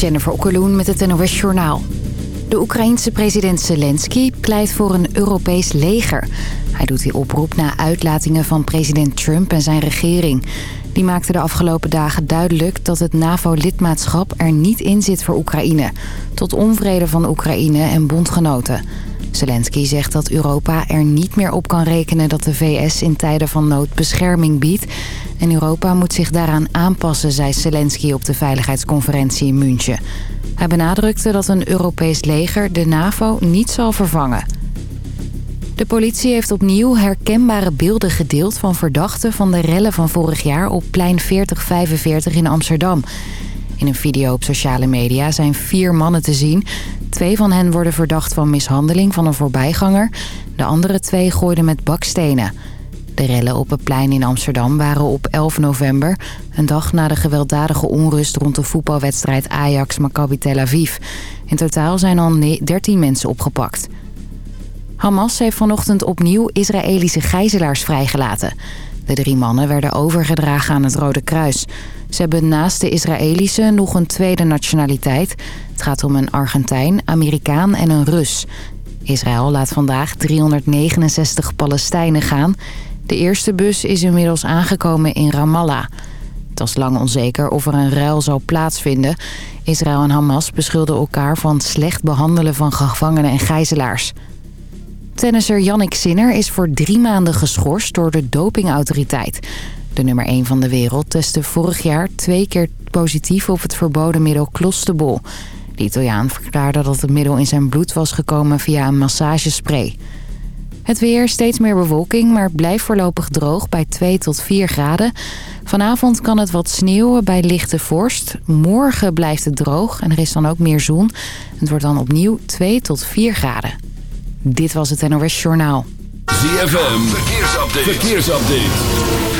Jennifer Okkeloen met het NOS Journaal. De Oekraïense president Zelensky pleit voor een Europees leger. Hij doet die oproep na uitlatingen van president Trump en zijn regering. Die maakten de afgelopen dagen duidelijk dat het NAVO-lidmaatschap er niet in zit voor Oekraïne. Tot onvrede van Oekraïne en bondgenoten. Zelensky zegt dat Europa er niet meer op kan rekenen dat de VS in tijden van nood bescherming biedt. En Europa moet zich daaraan aanpassen, zei Zelensky op de veiligheidsconferentie in München. Hij benadrukte dat een Europees leger de NAVO niet zal vervangen. De politie heeft opnieuw herkenbare beelden gedeeld van verdachten van de rellen van vorig jaar op plein 4045 in Amsterdam. In een video op sociale media zijn vier mannen te zien. Twee van hen worden verdacht van mishandeling van een voorbijganger. De andere twee gooiden met bakstenen. De rellen op het plein in Amsterdam waren op 11 november... een dag na de gewelddadige onrust rond de voetbalwedstrijd Ajax-Maccabi Tel Aviv. In totaal zijn al 13 mensen opgepakt. Hamas heeft vanochtend opnieuw Israëlische gijzelaars vrijgelaten. De drie mannen werden overgedragen aan het Rode Kruis. Ze hebben naast de Israëlische nog een tweede nationaliteit. Het gaat om een Argentijn, Amerikaan en een Rus. Israël laat vandaag 369 Palestijnen gaan. De eerste bus is inmiddels aangekomen in Ramallah. Het was lang onzeker of er een ruil zou plaatsvinden. Israël en Hamas beschulden elkaar van slecht behandelen van gevangenen en gijzelaars. Tennisser Jannik Sinner is voor drie maanden geschorst door de dopingautoriteit. De nummer 1 van de wereld testte vorig jaar twee keer positief op het verboden middel Clostebol. De Italiaan verklaarde dat het middel in zijn bloed was gekomen via een massagespray. Het weer, steeds meer bewolking, maar blijft voorlopig droog bij 2 tot 4 graden. Vanavond kan het wat sneeuwen bij lichte vorst. Morgen blijft het droog en er is dan ook meer zon. Het wordt dan opnieuw 2 tot 4 graden. Dit was het NOS Journaal. ZFM, verkeersupdate. verkeersupdate.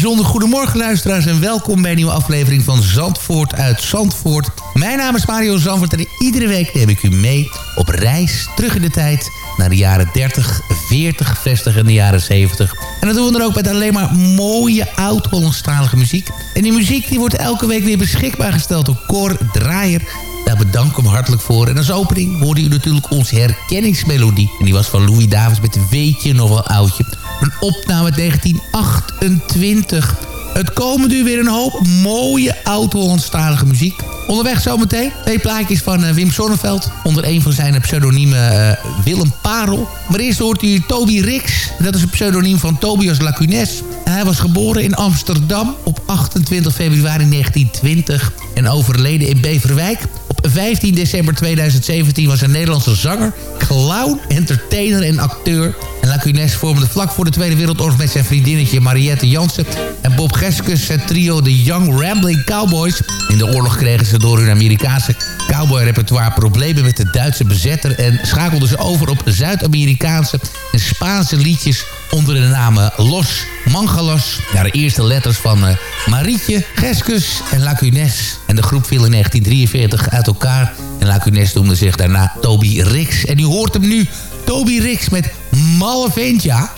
bijzonder goedemorgen luisteraars en welkom bij een nieuwe aflevering van Zandvoort uit Zandvoort. Mijn naam is Mario Zandvoort en iedere week neem ik u mee op reis terug in de tijd naar de jaren 30, 40, gevestigd in de jaren 70. En dat doen we dan ook met alleen maar mooie oud-Hollandstalige muziek. En die muziek die wordt elke week weer beschikbaar gesteld door Cor Draaier. Daar bedank hem hartelijk voor. En als opening hoorde u natuurlijk onze herkenningsmelodie. En die was van Louis Davis met Weet je nog wel oudje. Een opname uit 1928. Het komen nu weer een hoop mooie oud-Hollandstalige muziek. Onderweg zometeen twee plaatjes van eh, Wim Sonneveld. Onder een van zijn pseudoniemen eh, Willem Parel. Maar eerst hoort u Toby Rix. Dat is een pseudoniem van Tobias Lacunes. Hij was geboren in Amsterdam op 28 februari 1920. En overleden in Beverwijk. Op 15 december 2017 was een Nederlandse zanger, clown, entertainer en acteur. En Lacunes vormde vlak voor de Tweede Wereldoorlog met zijn vriendinnetje Mariette Jansen en Bob Geskus het trio The Young Rambling Cowboys. In de oorlog kregen ze door hun Amerikaanse cowboy-repertoire problemen met de Duitse bezetter en schakelden ze over op Zuid-Amerikaanse en Spaanse liedjes onder de namen Los Mangalos. Ja, de eerste letters van uh, Marietje, Geskus en Lacunes. En de groep viel in 1943 uit elkaar. En Lacunes noemde zich daarna Toby Rix. En u hoort hem nu, Toby Rix met Malle Ventja.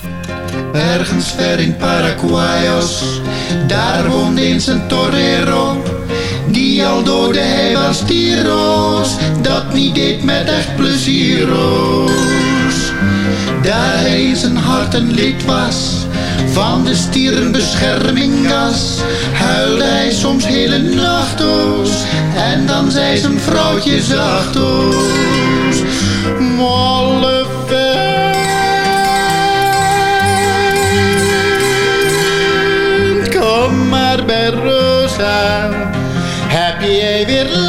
Ergens ver in Paraguayos, daar woonde eens een torero. Die al door de hei was tiro's, dat niet deed met echt pleziero's. Daar hij zijn hart een lid was, van de stieren beschermingas, huilde hij soms hele nachtloos. En dan zei zijn vrouwtje zachtloos, Malle Rosa. Heb jij weer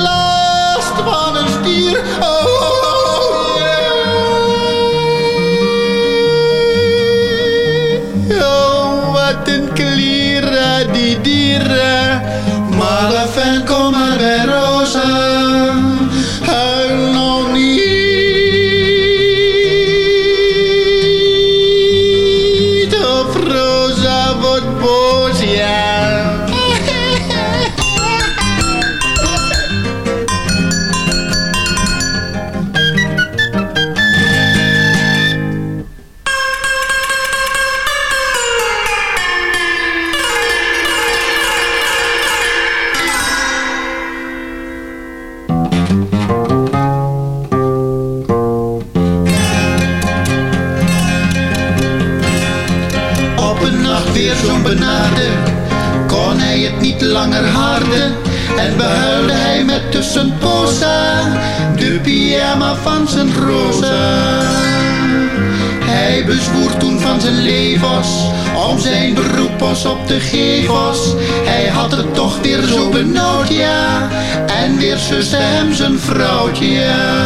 pyjama van zijn rosa Hij bezwoer toen van zijn levens Om zijn beroep was op de gevels. Hij had het toch weer zo benauwd, ja En weer zuste hem zijn vrouwtje, ja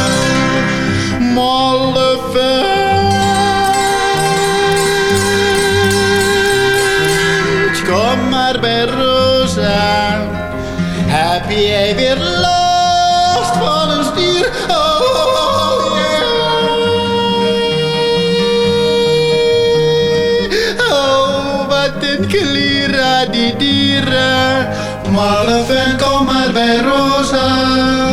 Kom maar bij Rosa. Heb jij weer klira die dieren. Malle vent, kom maar bij Rosa.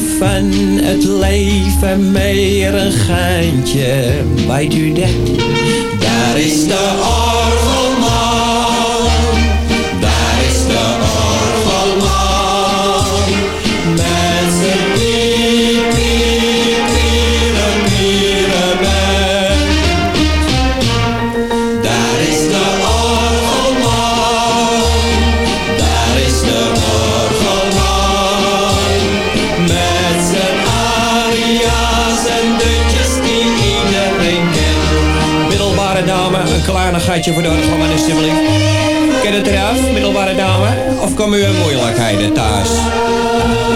Van het leven meer een geintje, kleinigheidje voor de orgelman alsjeblieft. Ken het eraf, middelbare dame? Of komen u in moeilijkheden thuis?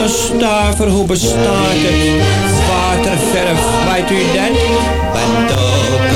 Een stuiver, hoe bestaat het? Waterverf, weet u dat? Bent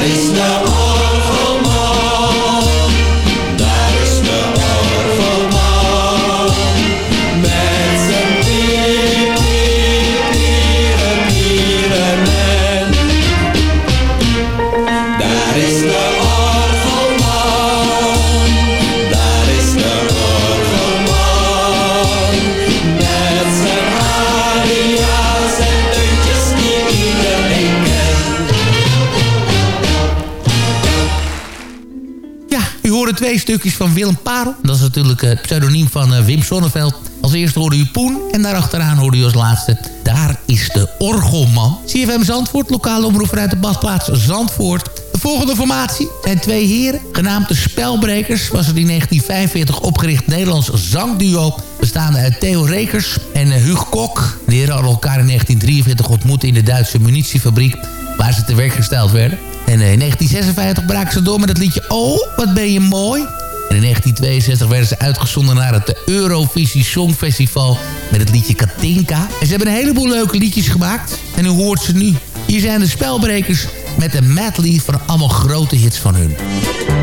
There is no stukjes van Willem Parel. Dat is natuurlijk het pseudoniem van eh, Wim Sonneveld. Als eerste hoorde u Poen en daarachteraan hoorde u als laatste... Daar is de Orgelman. CFM Zandvoort, lokale omroep uit de badplaats Zandvoort. De volgende formatie zijn twee heren, genaamd de Spelbrekers... was het in 1945 opgericht Nederlands zangduo... bestaande uit Theo Rekers en eh, Huug Kok. De heren hadden elkaar in 1943 ontmoet in de Duitse munitiefabriek... waar ze te werk gesteld werden. En eh, in 1956 braken ze door met het liedje Oh, wat ben je mooi. En in 1962 werden ze uitgezonden naar het Eurovisie Songfestival met het liedje Katinka. En ze hebben een heleboel leuke liedjes gemaakt. En u hoort ze nu. Hier zijn de spelbrekers met een medley van allemaal grote hits van hun.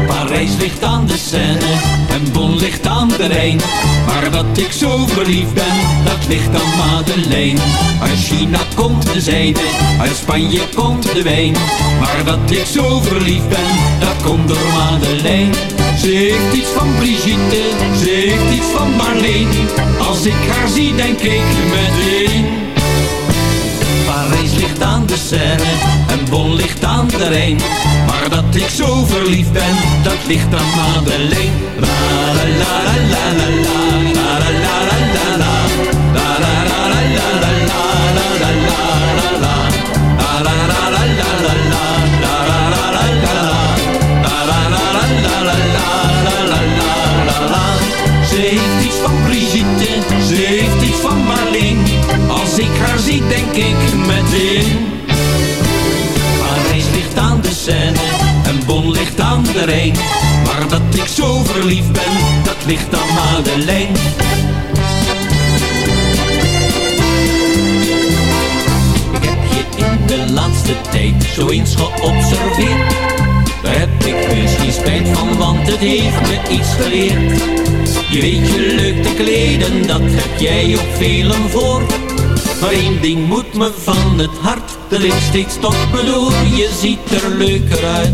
Parijs ligt aan de Seine en Bon ligt aan de Rijn. Maar dat ik zo verliefd ben, dat ligt aan Madeleine. Uit China komt de zijde, uit Spanje komt de wijn. Maar dat ik zo verliefd ben, dat komt door Madeleine. Ze heeft iets van Brigitte, ze heeft iets van Marleen. Als ik haar zie, denk ik meteen. Ligt aan de Seine en Bon ligt aan de Rijn. Maar dat ik zo verliefd ben, dat ligt aan Madeleine. La la la la la la la la la la la la la la la la la la la la Ze heeft iets van Brigitte, ze heeft iets van Marleen. Als ik haar zie, denk ik meteen. Rijn. Maar dat ik zo verliefd ben, dat ligt aan Madeleine. Ik heb je in de laatste tijd zo eens geobserveerd. Daar heb ik misschien spijt van, want het heeft me iets geleerd. Je weet je leuk te kleden, dat heb jij op velen voor. Maar één ding moet me van het hart, de lipstick stopt me door. Je ziet er leuker uit,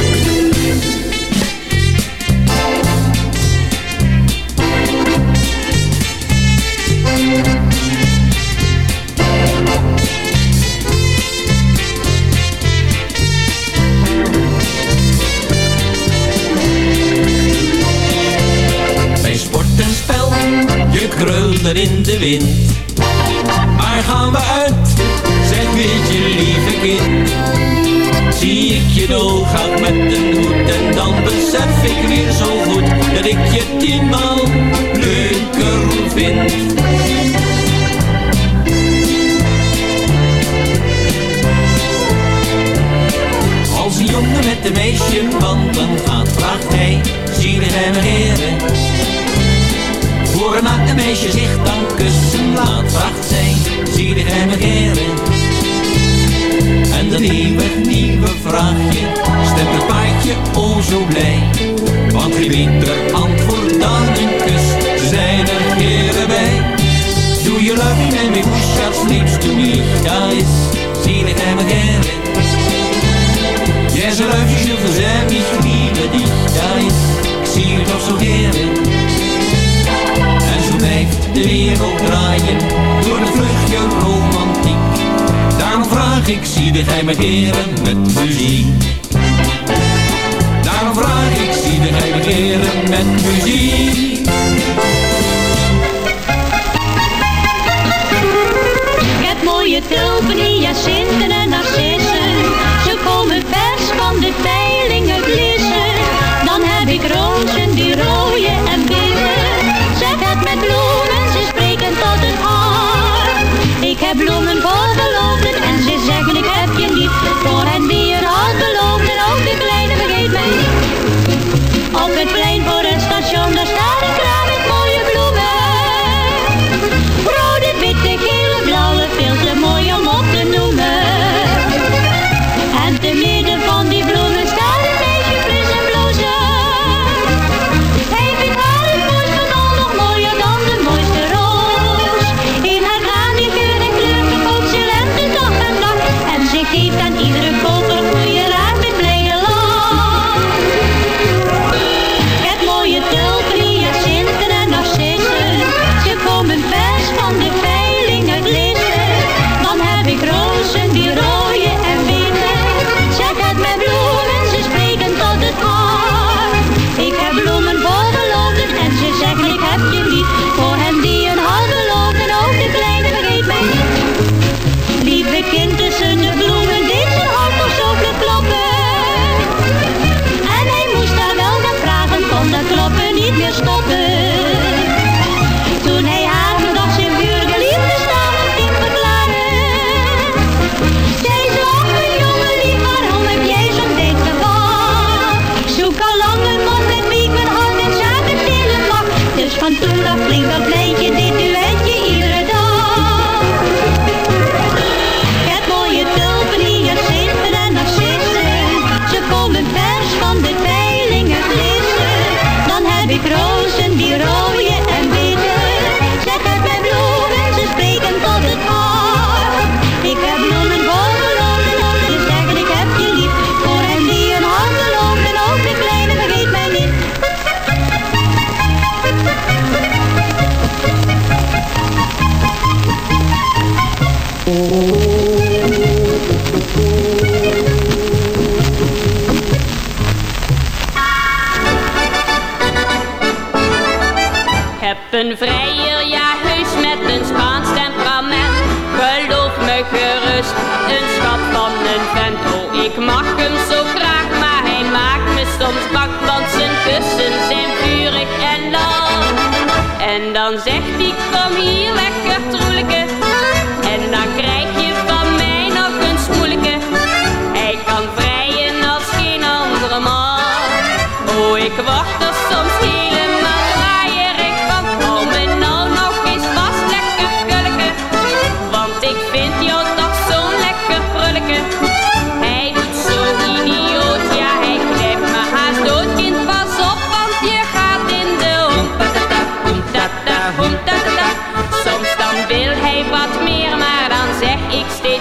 In de wind. Waar gaan we uit? Zeg weet je lieve kind. Zie ik je doorgaat met een hoed en dan besef ik weer zo goed dat ik je tienmaal leuker vind. Als een jongen met een meisje wandelen gaat, vraagt hij, zie je hem heren? Voor een naakte meisje zich je hem heren? En dat eeuwig nieuwe vraagje stemt het paardje o zo blij. Want wie beter antwoord dan een kus, zijn er heren bij. Doe je love me and me als du mich da ist, zie je hem heren? Jij zo leuk, je zult zijn, ich liebe dich, da ist, ik zie je toch zo heren. En zo blijft de wereld draaien, ik, zie de geheime heren met muziek. Daarom vraag ik, zie de geheime heren met muziek. Ik heb mooie tulpen, hyacinten en narcissen. Ze komen vers van de peilingen blissen. Dan heb ik rozen die rooien en witte.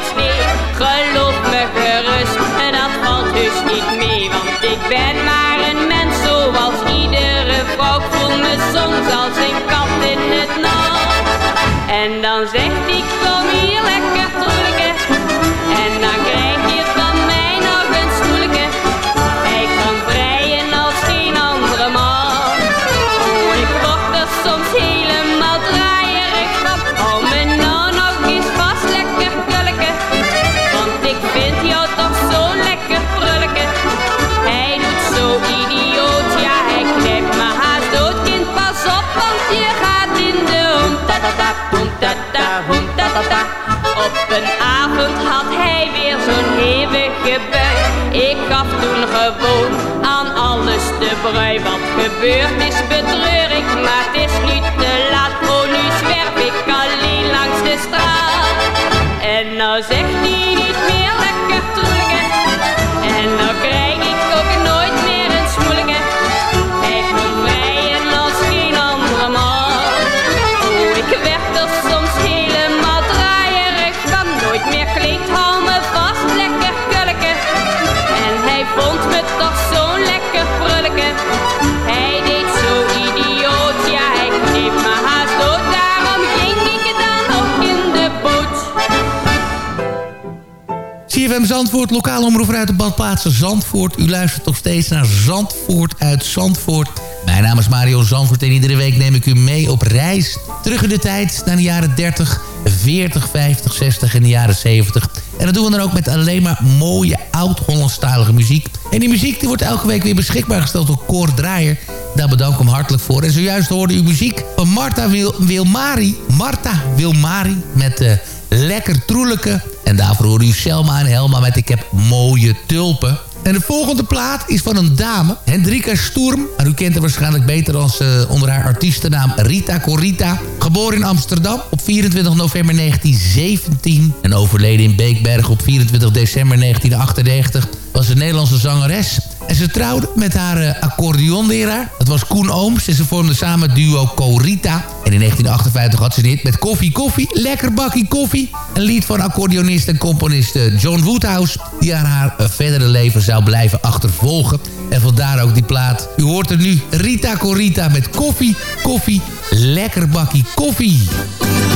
touch me. Ta. Op een avond had hij weer zo'n hevige bui. Ik gaf toen gewoon aan alles de brui. Wat gebeurd is betreur ik, maar het is nu te laat. Oh, nu zwerf ik alleen langs de straat. En nou zegt hij niet meer Zandvoort, lokale omroep uit de badplaatsen Zandvoort. U luistert nog steeds naar Zandvoort uit Zandvoort. Mijn naam is Mario Zandvoort en iedere week neem ik u mee op reis. Terug in de tijd naar de jaren 30, 40, 50, 60 en de jaren 70. En dat doen we dan ook met alleen maar mooie oud-Hollandstalige muziek. En die muziek die wordt elke week weer beschikbaar gesteld door Cor Draaier. Daar bedank ik hem hartelijk voor. En zojuist hoorde u muziek van Marta Wil Wilmari. Marta Wilmari met... eh Lekker Troelijke. En daarvoor hoorde u Selma en Helma met Ik heb mooie tulpen. En de volgende plaat is van een dame, Hendrika Sturm. En u kent haar waarschijnlijk beter als eh, onder haar artiestennaam Rita Corita. Geboren in Amsterdam op 24 november 1917. En overleden in Beekberg op 24 december 1998. Was een Nederlandse zangeres. En ze trouwde met haar eh, accordeonleraar. Dat was Koen Ooms. En ze vormden samen het duo Corita. En in 1958 had ze dit met Koffie Koffie. Lekker bakkie koffie. Een lied van accordeonist en componist eh, John Woodhouse. Die aan haar eh, verdere leven zou blijven achtervolgen. En vandaar ook die plaat. U hoort er nu Rita Corita met Koffie Koffie. Lekker bakkie koffie. Koffie,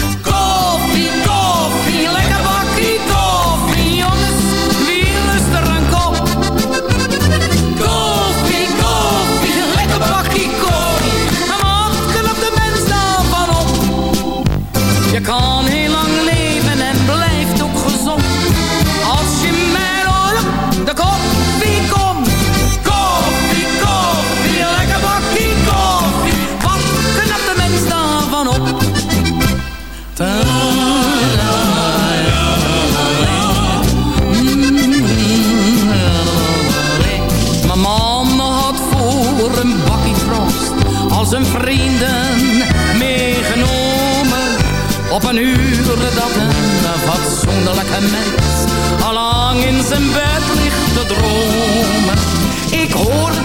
een uur dat een fatsoenlijke mens allang in zijn bed ligt te dromen. Ik hoorde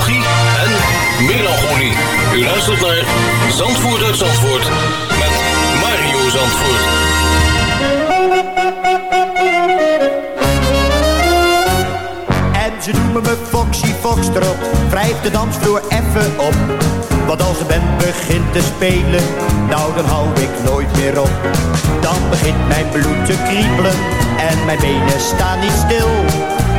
nostalgie en melancholie. U luistert naar Zandvoort uit Zandvoort met Mario Zandvoort. En ze noemen me Foxy Foxtrot, Wrijft de dansvloer even op. Want als de band begint te spelen, nou dan hou ik nooit meer op. Dan begint mijn bloed te kriebelen en mijn benen staan niet stil.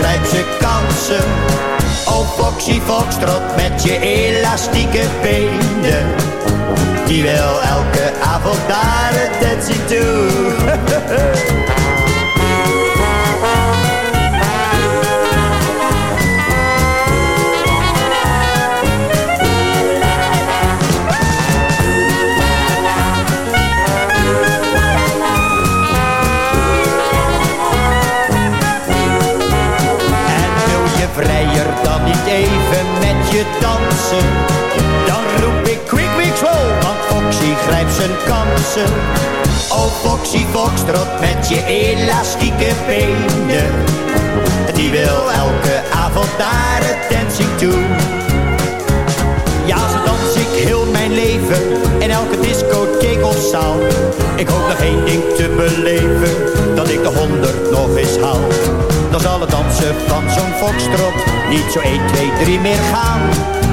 Grijpt zijn kansen. Oh Foxy Foxtrot met je elastieke benen. Die wil elke avond naar het dancing toe. je dansen? Dan roep ik quick, quick, slow, want Foxy grijpt zijn kansen. Oh Foxy Foxtrot met je elastieke benen. Die wil elke avond naar het dancing toe. Ja, zo dans ik heel mijn leven in elke discotheek of zaal. Ik hoop nog één ding te beleven, dat ik de honderd nog eens haal. Dan zal het dansen van zo'n foxtrot niet zo 1, 2, 3 meer gaan.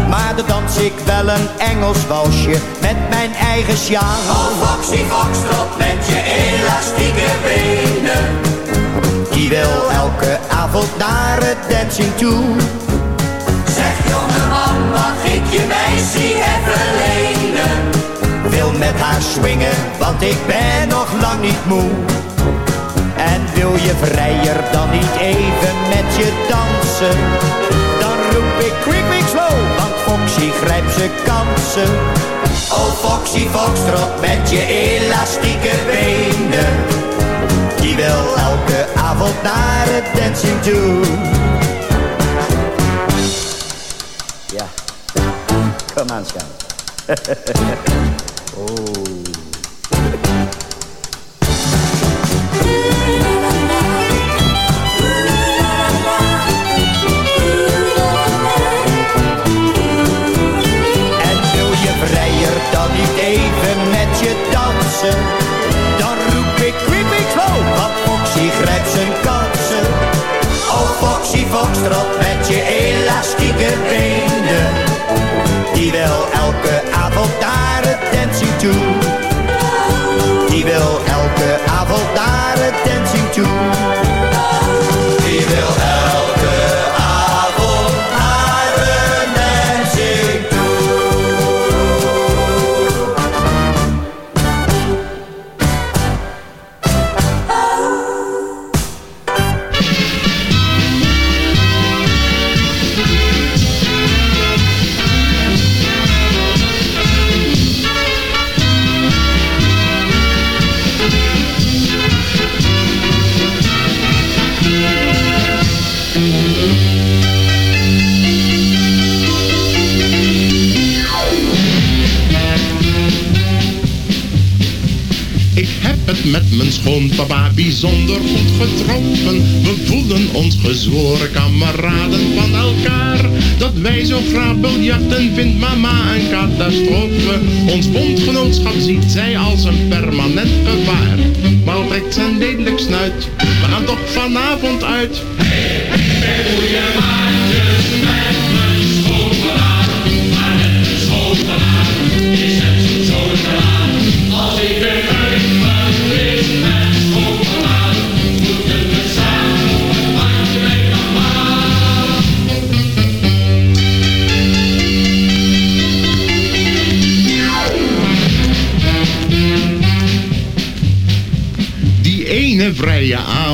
Maar dan dans ik wel een Engels walsje met mijn eigen sjaal. Oh Foxy Foxtrot met je elastieke benen. Die wil elke avond naar het dancing toe. Zeg jongeman, mag ik je meisje even lenen? Wil met haar swingen, want ik ben nog lang niet moe. En wil je vrijer dan niet even met je dansen? Dan roep ik quick, quick, slow, want Foxy grijpt zijn kansen. Oh Foxy Foxtrot met je elastieke benen. Die wil elke avond naar het dancing toe. Ja, kom aan, schat. oh. Dan roep ik quick, quick, slow, want Foxy grijpt zijn kansen. Oh Foxy Foxtrot met je elastieke benen. Die wil elke avond het dancing toe. Die wil elke avond het dancing toe. Mijn schoonpapa bijzonder goed getroffen. We voelen ons gezworen kameraden van elkaar. Dat wij zo graag vindt mama een catastrofe. Ons bondgenootschap ziet zij als een permanent gevaar. Maar trekt zijn lelijk snuit, we gaan toch vanavond uit.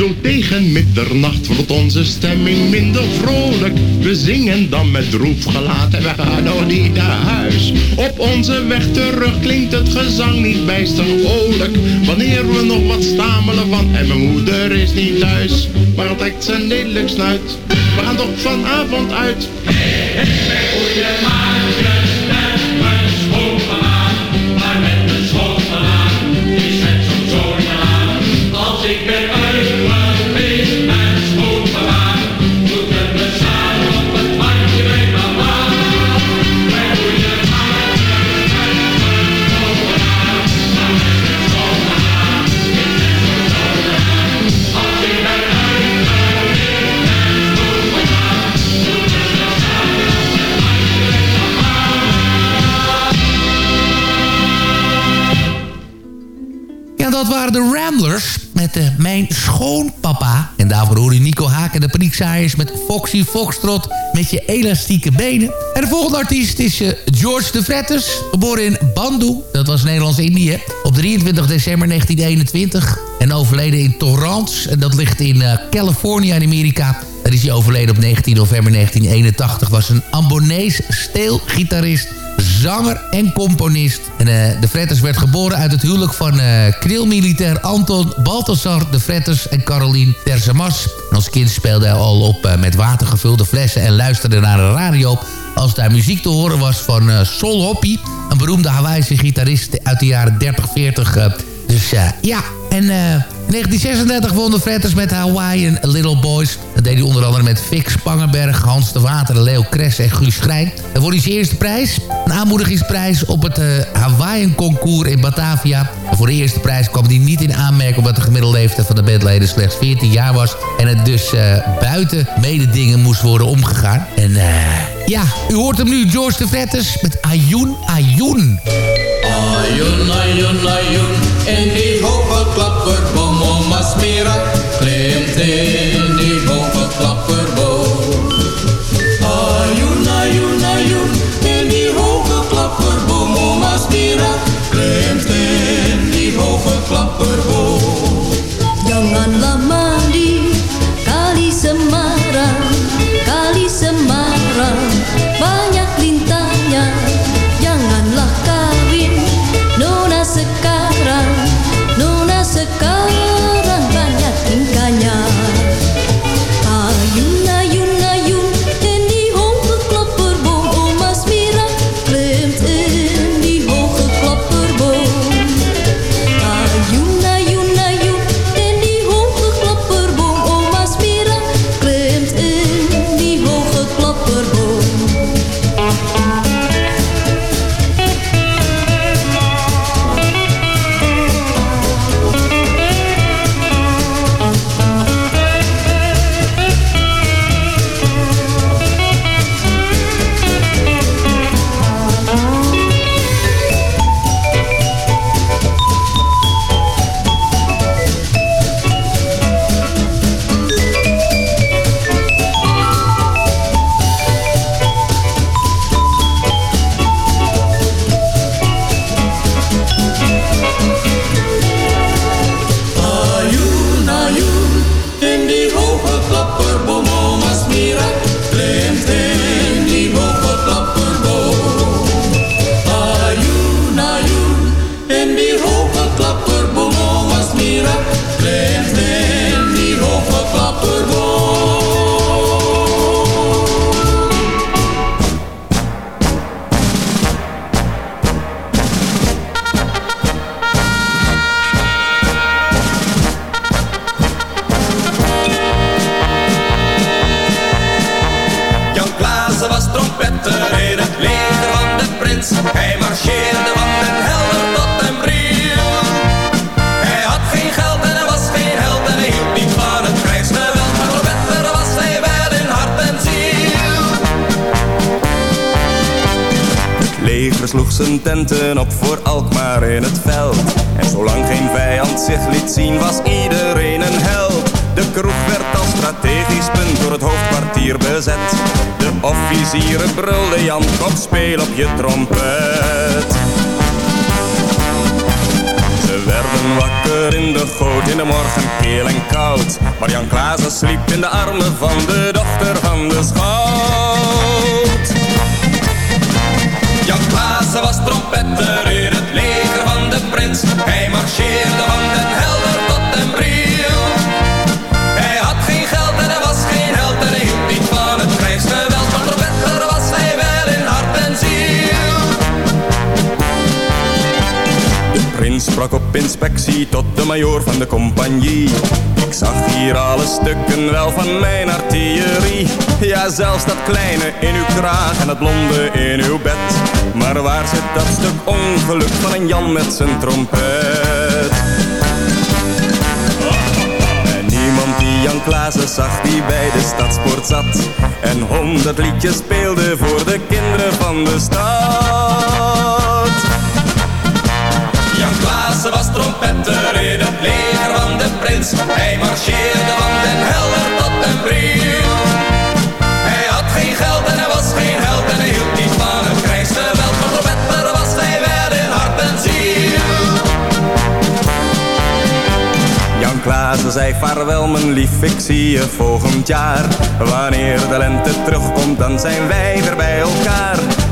Zo tegen middernacht wordt onze stemming minder vrolijk. We zingen dan met droef gelaat en we gaan nog niet naar huis. Op onze weg terug klinkt het gezang niet bijster vrolijk. Wanneer we nog wat stamelen van en mijn moeder is niet thuis. Maar trekt ze lelijk snuit. We gaan toch vanavond uit. Als ik Mijn Schoonpapa. En daarvoor hoor je Nico Haak en de Paniekzaaiers met Foxy Foxtrot met je elastieke benen. En de volgende artiest is eh, George de Vretters, geboren in Bandu, dat was Nederlands-Indië, op 23 december 1921. En overleden in Torrance, en dat ligt in eh, Californië in Amerika. Daar is hij overleden op 19 november 1981. Was een Ambonees steelgitarist zanger en componist. En eh, de Fretters werd geboren uit het huwelijk van eh krilmilitair Anton Balthasar de Fretters en Caroline Terzamas. Als kind speelde hij al op eh, met watergevulde flessen en luisterde naar de radio als daar muziek te horen was van Sol Hoppy, een beroemde Hawaïse gitarist uit de jaren 30, 40. eh. dus ja, en eh, in 1936 won de Fretters met Hawaiian Little Boys. Dat deed hij onder andere met Fix Spangenberg, Hans de Water, Leo Kress en Guus Schrijn. En hij zijn eerste prijs, een aanmoedigingsprijs op het eh, Hawaiian Concours in Batavia. En voor de eerste prijs kwam hij niet in aanmerking omdat de gemiddelde leeftijd van de bandleden slechts 14 jaar was. En het dus eh, buiten mededingen moest worden omgegaan. En eh, ja, u hoort hem nu, George de Fretters met Ayun Ayun. Ayun, ayun, ayun, in die hoge klapperboom, oma Smira klimt in die hoge klapperboom. Ayun, ayun, ayun, in die hoge klapperboom, oma Smira klimt in die hoge klapperboom. Inspectie tot de majoor van de compagnie. Ik zag hier alle stukken wel van mijn artillerie. Ja, zelfs dat kleine in uw kraag en dat blonde in uw bed. Maar waar zit dat stuk ongeluk van een Jan met zijn trompet? En niemand die Jan Klaassen zag die bij de stadsport zat. En honderd liedjes speelde voor de kinderen van de stad. Trompetter in het leger van de prins. Hij marcheerde van den Helder tot den Bril. Hij had geen geld en hij was geen held en hij hield niet van het krijgsgeweld. Maar trompetter was hij wel in hart en ziel. Jan Klaassen zei vaarwel mijn lief, ik zie je volgend jaar. Wanneer de lente terugkomt, dan zijn wij weer bij elkaar.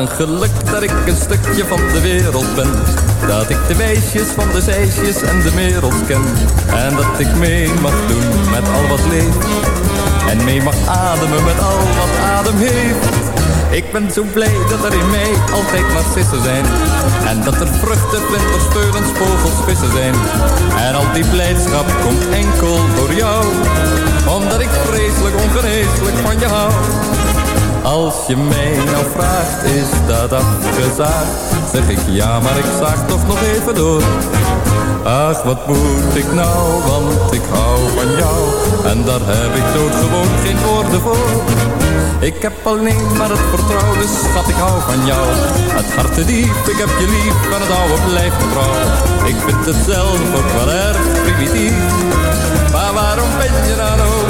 Een geluk dat ik een stukje van de wereld ben. Dat ik de weesjes van de zeisjes en de merels ken. En dat ik mee mag doen met al wat leeft. En mee mag ademen met al wat adem heeft. Ik ben zo blij dat er in mij altijd narcissen zijn. En dat er vruchten, vlinders, speulens, vogels, vissen zijn. En al die blijdschap komt enkel door jou. Omdat ik vreselijk ongeneeslijk van je hou. Als je mij nou vraagt, is dat afgezaagd? Zeg ik ja, maar ik zaag toch nog even door. Ach, wat moet ik nou, want ik hou van jou. En daar heb ik doodgewoon geen woorden voor. Ik heb alleen maar het vertrouwen, schat, ik hou van jou. Het hart te diep, ik heb je lief en het oude blijft trouw. Ik vind het zelf ook wel erg primitief. Maar waarom ben je dan ook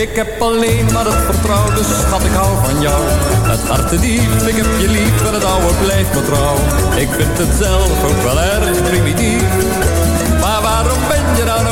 Ik heb alleen maar het vertrouwen, dus schat ik hou van jou. Het hart te diep, ik heb je lief en het oude blijft me trouw. Ik vind het zelf ook wel erg primitief. Maar waarom ben je dan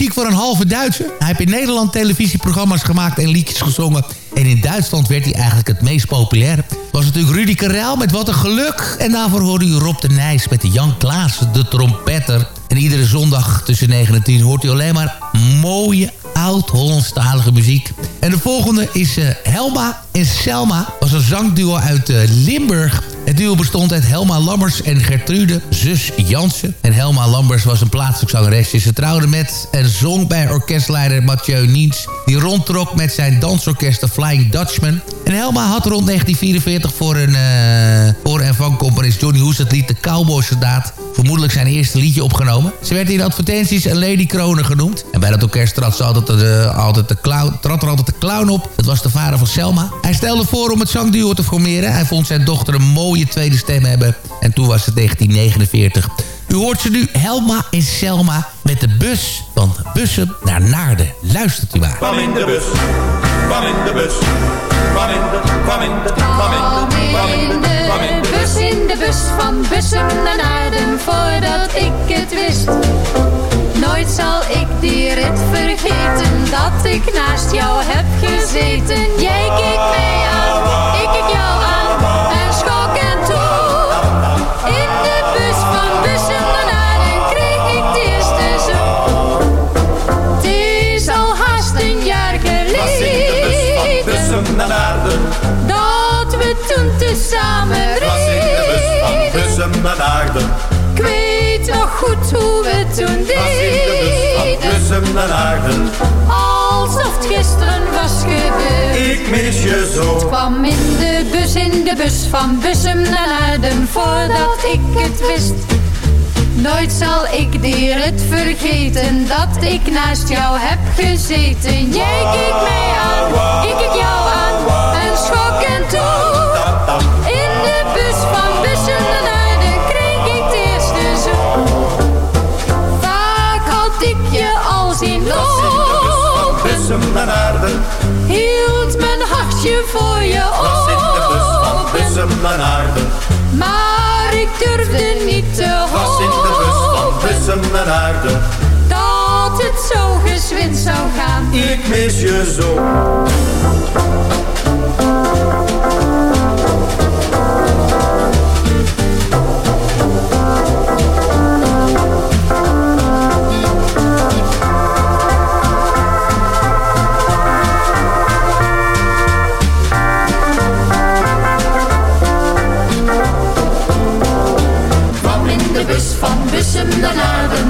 muziek voor een halve Duitser. Hij heeft in Nederland televisieprogramma's gemaakt en liedjes gezongen. En in Duitsland werd hij eigenlijk het meest populair. Was natuurlijk Rudy Karel met Wat een Geluk. En daarvoor hoorde u Rob de Nijs met de Jan Klaassen, de trompetter. En iedere zondag tussen 9 en 10 hoort u alleen maar mooie oud-Hollandstalige muziek. En de volgende is eh, Helma en Selma. was een zangduo uit eh, Limburg. Duo bestond uit Helma Lammers en Gertrude, zus Jansen. En Helma Lammers was een plaatselijk zangeresje. Ze trouwde met en zong bij orkestleider Mathieu Niens... die rondtrok met zijn dansorkest Flying Dutchman. En Helma had rond 1944 voor een, eh, voor en vancomponist Johnny Hoes het lied De Cowboy Soldaat vermoedelijk zijn eerste liedje opgenomen. Ze werd in advertenties een Lady Kroner genoemd. En bij dat orkest trad, ze altijd de, altijd de clown, trad er altijd de clown op. Dat was de vader van Selma. Hij stelde voor om het zangduo te formeren. Hij vond zijn dochter een mooie tweede stem hebben. En toen was het 1949. U hoort ze nu, Helma en Selma, met de bus van Bussen naar Naarden. Luistert u maar. In de bus, in de bus, in de, in de, de, in de bus van Bussum naar Naarden voordat ik het wist. Nooit zal ik die rit vergeten dat ik naast jou heb gezeten. Jij keek mij aan, ik keek jou aan Naarden. Alsof het gisteren was gebeurd. Ik mis je zo. kwam in de bus, in de bus van Bussum naar Naarden voordat ik het wist. Nooit zal ik die rit vergeten dat ik naast jou heb gezeten. Jij keek mij aan, ik keek jou aan en schok en toe. In de bus van Bussum naar Naarden. Hield mijn hartje voor je Was in de bus van open. Naar Naarden. Maar ik durfde niet te Was in de bus van hopen naar Naarden. dat het zo gezwind zou gaan. Ik mis je zo.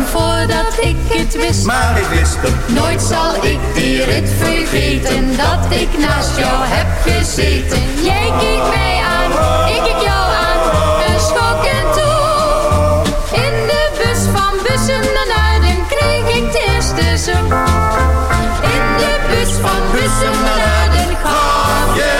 Voordat ik het wist. Maar ik wist het. Nooit zal ik die rit vergeten dat ik naast jou heb gezeten. Jij keek mij aan, ik keek jou aan en schok en toe. In de bus van Bussum naar Naarden kreeg ik de eerste zoen. In de bus van Bussum naar gaf